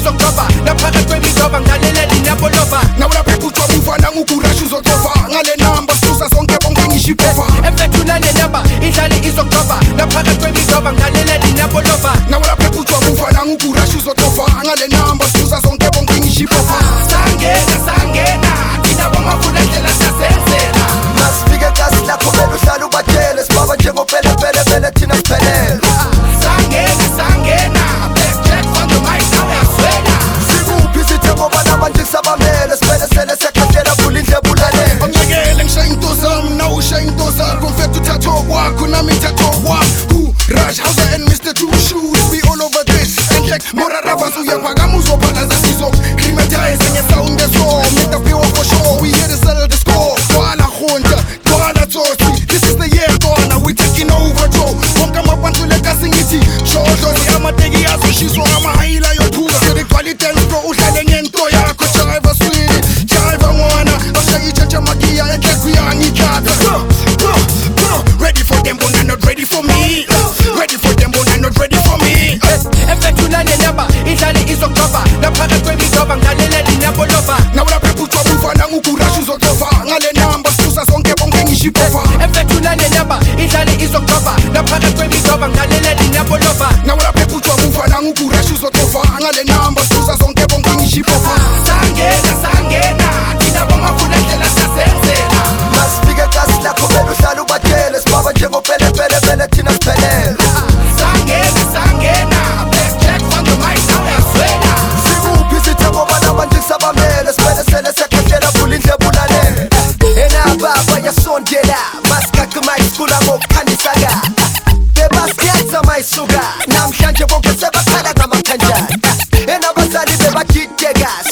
ngizokdoba naphakathi kwemidoba ngilalela linabolova nawulaphepha ucwabuva nangukurashi uzodoba ngale namba susa sonke bonke ngishipova emfethu nale namba idlali izokdoba naphakathi kwemidoba ngilalela linabolova nawulaphepha ucwabuva nangukurashi uzodoba ngale namba Hazza and Mr. True Shoes be all over this. And check, more rappers who you're ishukela efethula nenaba idlale izokuqoba ngaphana kwemidoba ngalela linabolova nawulapha ephuthwa kuva nangukurashi uzoxova ngale namba suza zonke bonke ngishipova sangena sangena thinabomafuna endlela sasenzela masifike kasi lakho belohlala ubatyele sibaba njengopelepelepele thina llegas